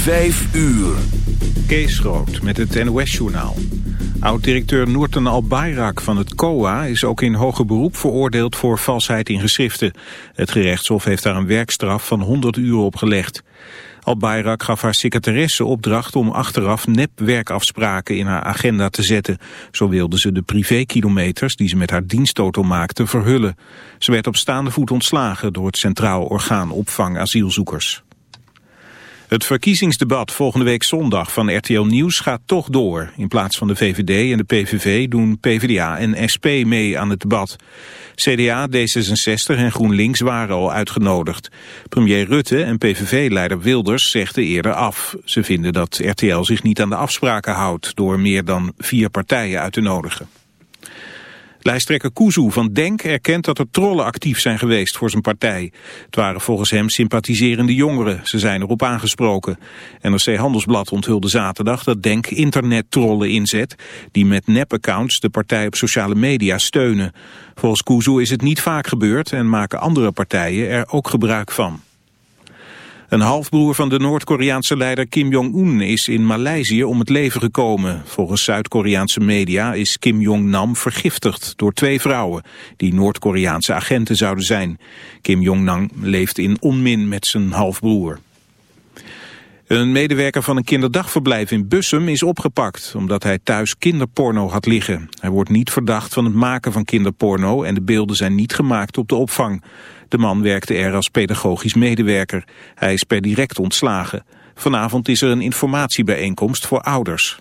Vijf uur. Kees Groot met het NOS-journaal. Oud-directeur Noorten Al-Bayrak van het COA is ook in hoger beroep veroordeeld voor valsheid in geschriften. Het gerechtshof heeft daar een werkstraf van 100 uur op gelegd. Al-Bayrak gaf haar secretaresse opdracht om achteraf nepwerkafspraken in haar agenda te zetten. Zo wilde ze de privékilometers die ze met haar dienstauto maakte verhullen. Ze werd op staande voet ontslagen door het Centraal Orgaan Opvang Asielzoekers. Het verkiezingsdebat volgende week zondag van RTL Nieuws gaat toch door. In plaats van de VVD en de PVV doen PvdA en SP mee aan het debat. CDA, D66 en GroenLinks waren al uitgenodigd. Premier Rutte en PVV-leider Wilders zegden eerder af. Ze vinden dat RTL zich niet aan de afspraken houdt... door meer dan vier partijen uit te nodigen. Lijsttrekker Kuzu van Denk erkent dat er trollen actief zijn geweest voor zijn partij. Het waren volgens hem sympathiserende jongeren. Ze zijn erop aangesproken. NRC Handelsblad onthulde zaterdag dat Denk internettrollen inzet... die met nep-accounts de partij op sociale media steunen. Volgens Kuzu is het niet vaak gebeurd en maken andere partijen er ook gebruik van. Een halfbroer van de Noord-Koreaanse leider Kim Jong-un is in Maleisië om het leven gekomen. Volgens Zuid-Koreaanse media is Kim Jong-nam vergiftigd door twee vrouwen die Noord-Koreaanse agenten zouden zijn. Kim Jong-nam leeft in onmin met zijn halfbroer. Een medewerker van een kinderdagverblijf in Bussum is opgepakt... omdat hij thuis kinderporno had liggen. Hij wordt niet verdacht van het maken van kinderporno... en de beelden zijn niet gemaakt op de opvang. De man werkte er als pedagogisch medewerker. Hij is per direct ontslagen. Vanavond is er een informatiebijeenkomst voor ouders.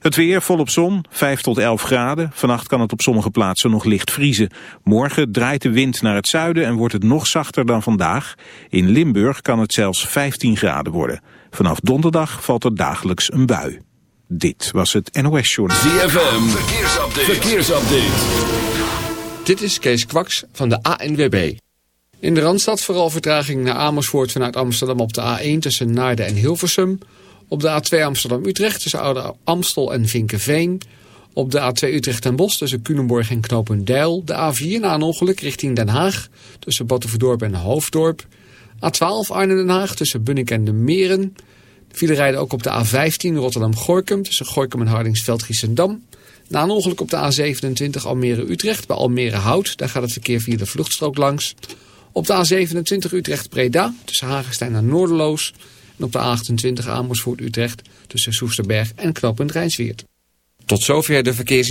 Het weer volop zon, 5 tot 11 graden. Vannacht kan het op sommige plaatsen nog licht vriezen. Morgen draait de wind naar het zuiden en wordt het nog zachter dan vandaag. In Limburg kan het zelfs 15 graden worden. Vanaf donderdag valt er dagelijks een bui. Dit was het NOS Journal. ZFM, verkeersupdate. verkeersupdate. Dit is Kees Kwaks van de ANWB. In de Randstad vooral vertraging naar Amersfoort vanuit Amsterdam op de A1 tussen Naarden en Hilversum. Op de A2 Amsterdam-Utrecht tussen Oude Amstel en Vinkenveen. Op de A2 Utrecht en Bos tussen Culemborg en Knopendijl. De A4 na een ongeluk richting Den Haag tussen Battenverdorp en Hoofddorp. A12 Arnhem-Den Haag tussen Bunnik en de Meren. File rijden ook op de A15 Rotterdam-Gorkum tussen Gorkum en Hardingsveld-Giessendam. Na een ongeluk op de A27 Almere-Utrecht bij Almere-Hout. Daar gaat het verkeer via de vluchtstrook langs. Op de A27 Utrecht-Breda tussen Hagenstein en Noorderloos. En op de A28 Amersfoort-Utrecht tussen Soesterberg en Knooppunt Rijnsweert. Tot zover de verkeers...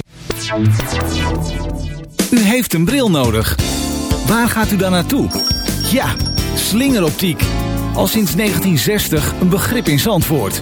U heeft een bril nodig. Waar gaat u dan naartoe? Ja, slingeroptiek. Al sinds 1960 een begrip in Zandvoort.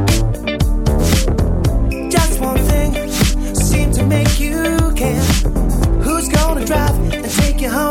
drive and take you home.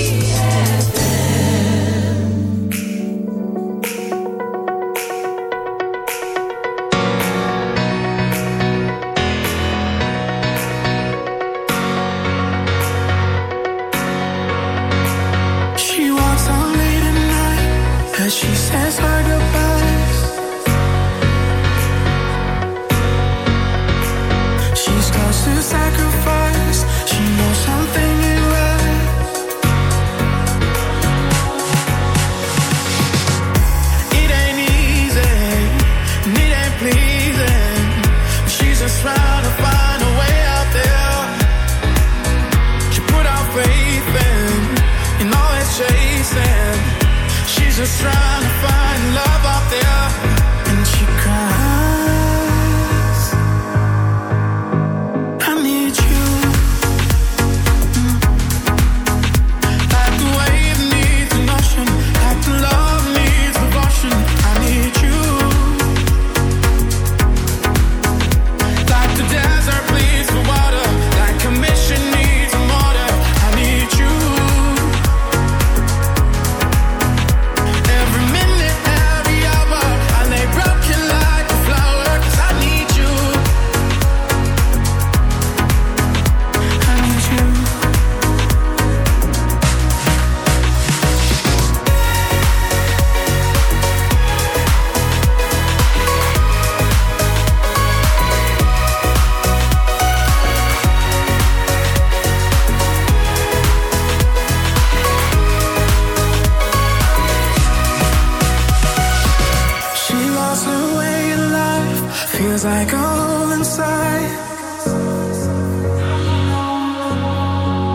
as I go inside.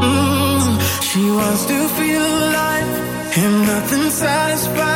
Mm, she wants to feel alive, and nothing satisfies.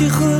tu reviens.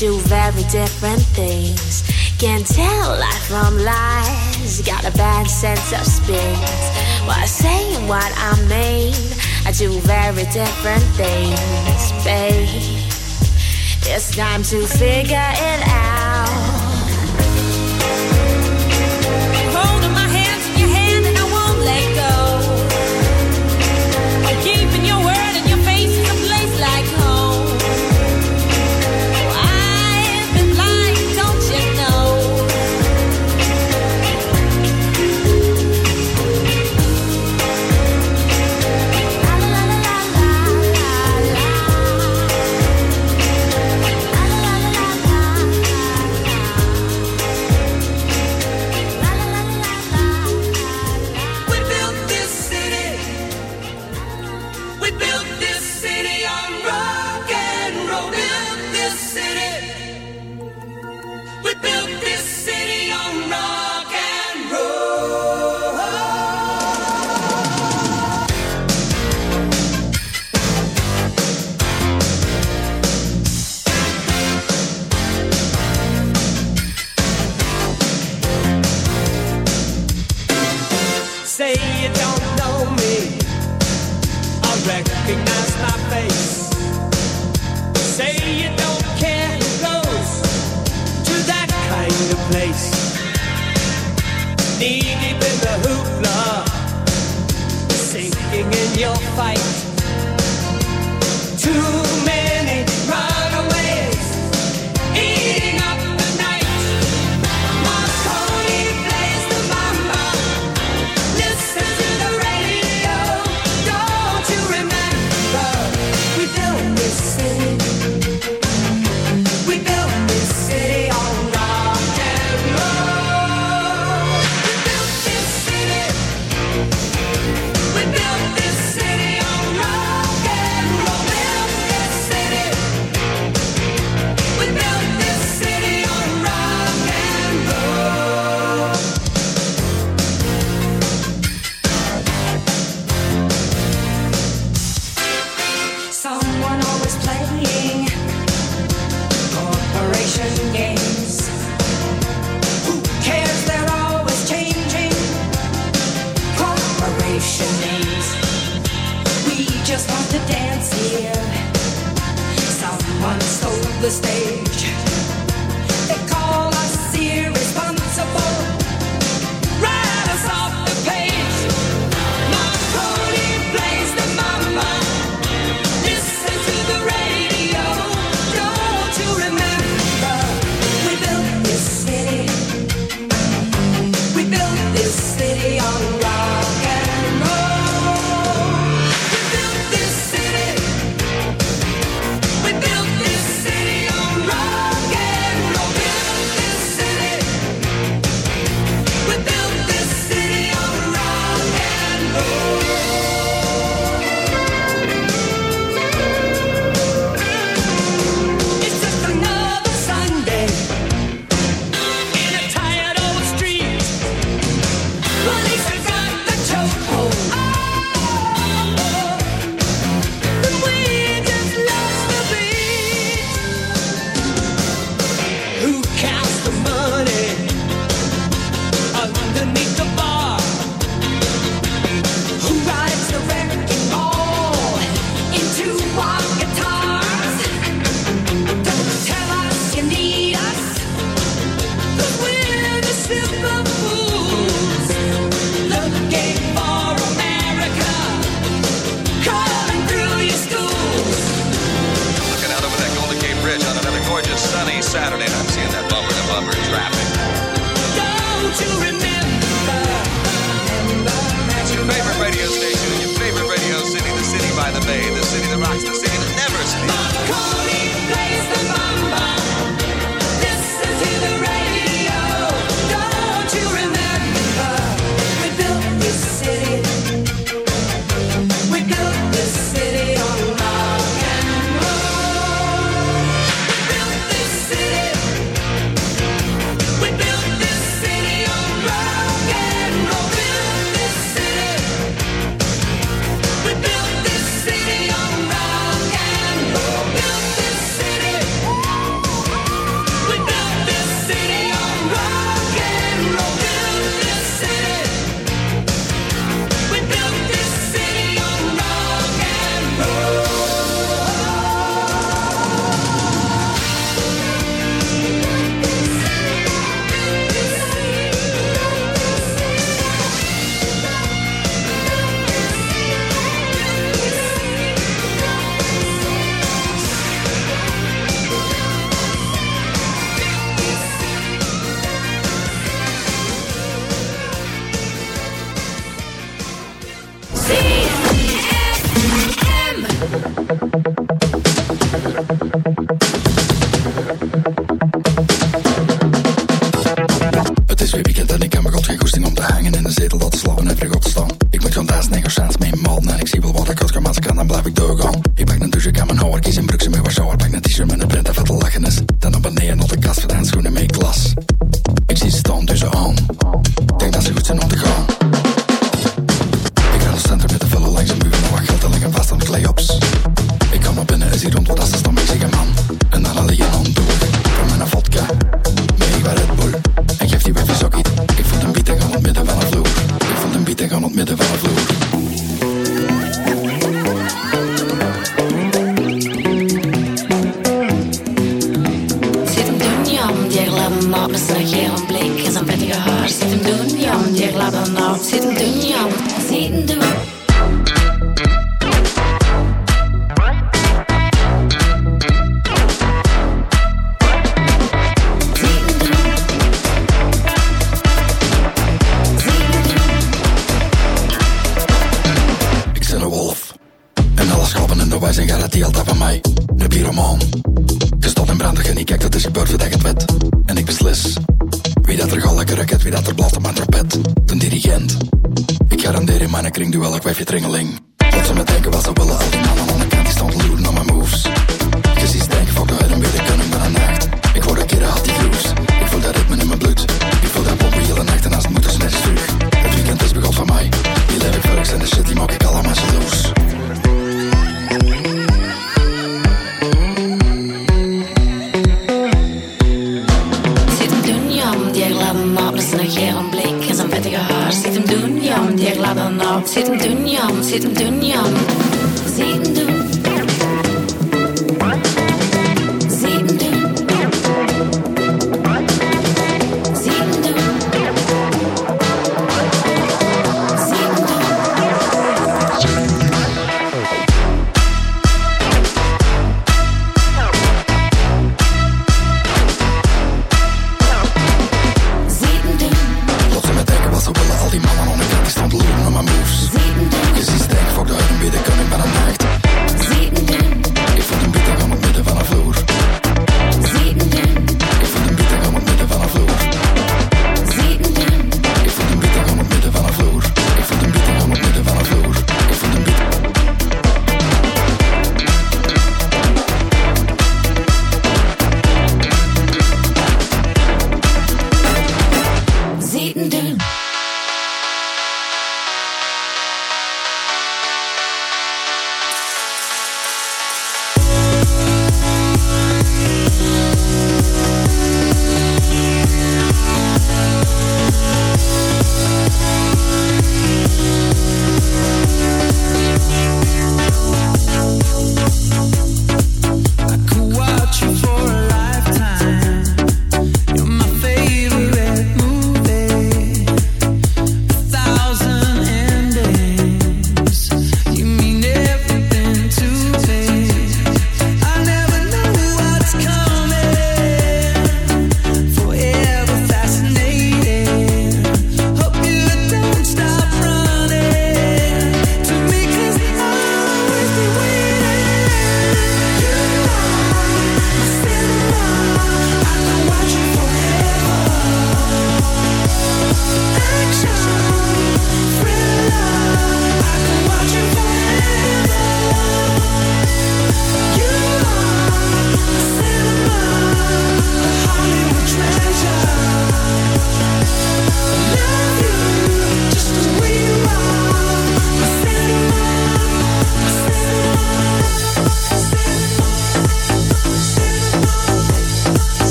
do very different things. Can tell life from lies, got a bad sense of spins. While I say what I mean, I do very different things, babe. It's time to figure it out. we'll fight. garanderen, maar dan kring duel, ik wijf je tringeling. Wat ze me denken was ze willen,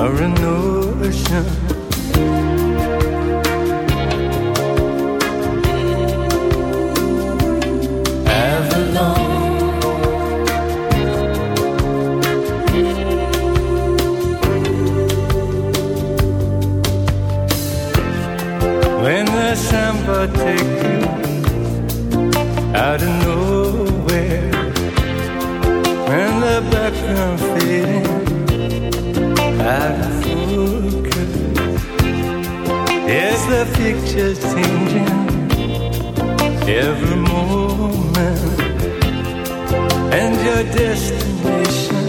are an ocean. Avalon. When the samba you out of the picture's changing every moment, and your destination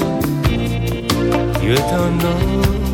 you don't know.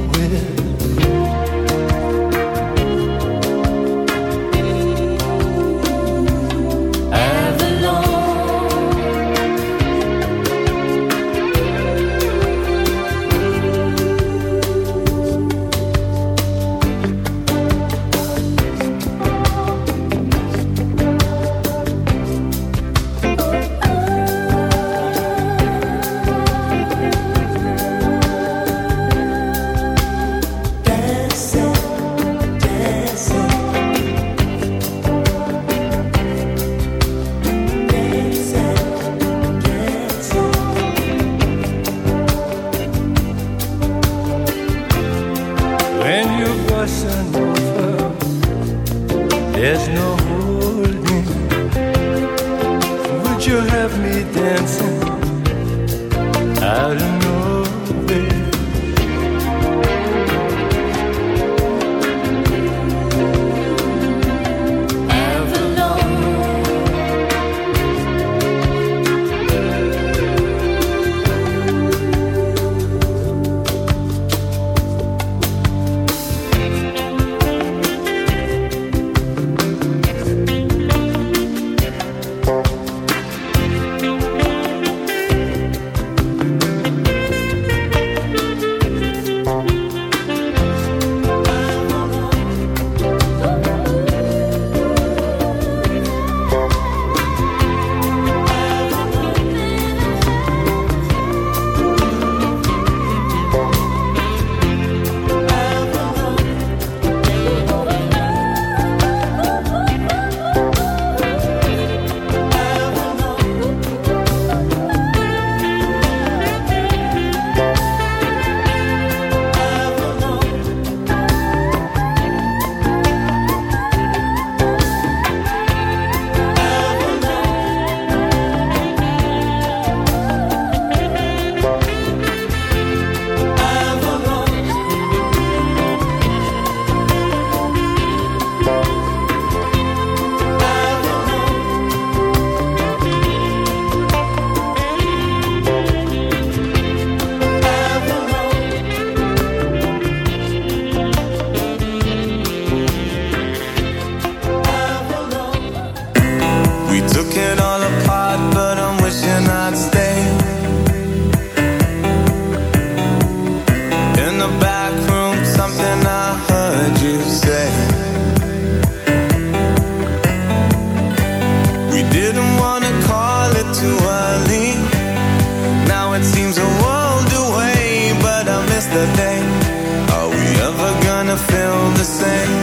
feel the same.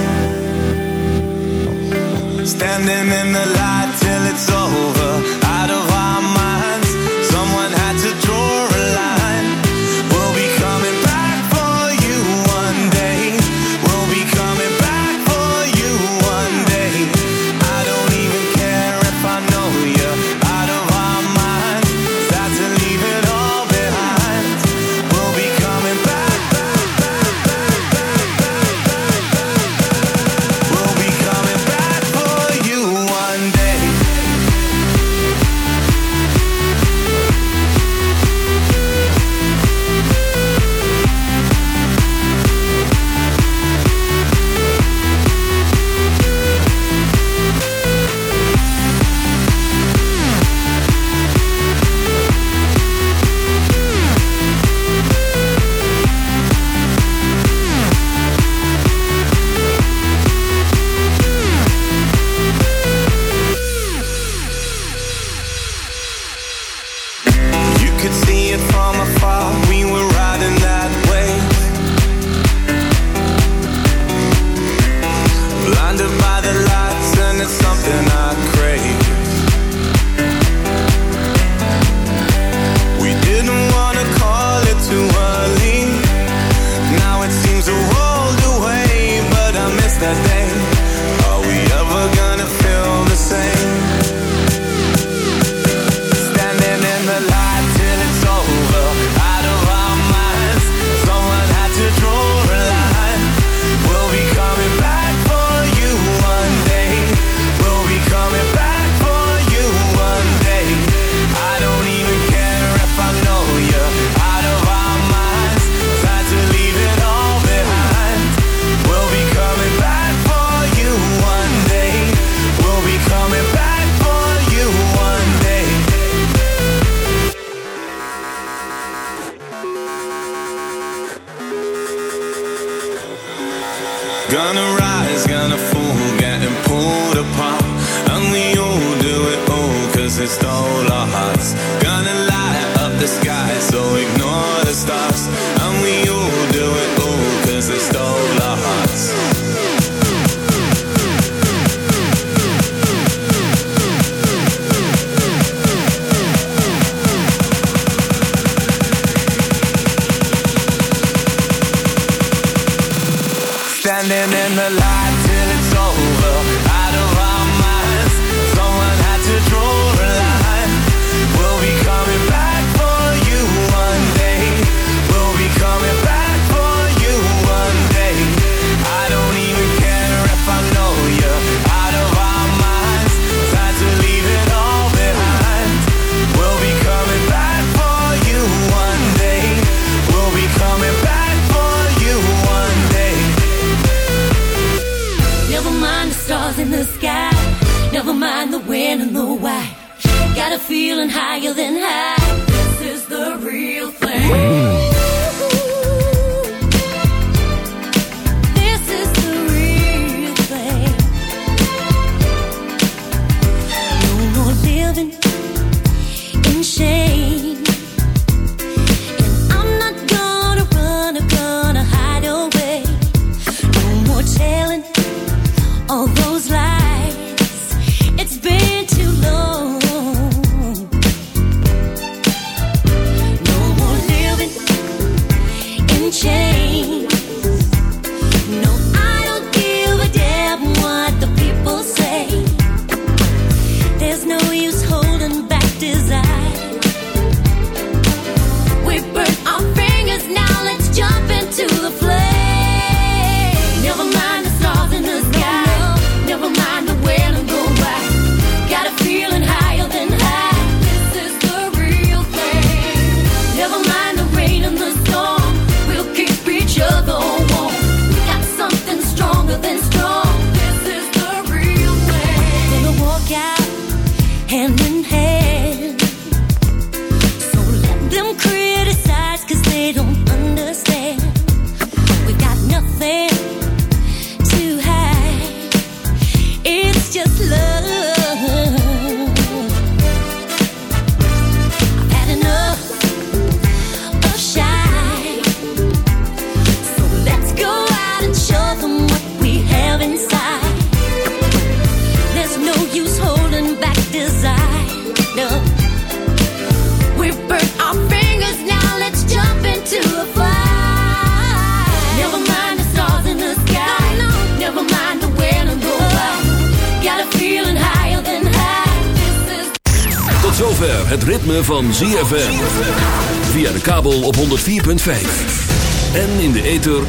Standing in the light till it's all.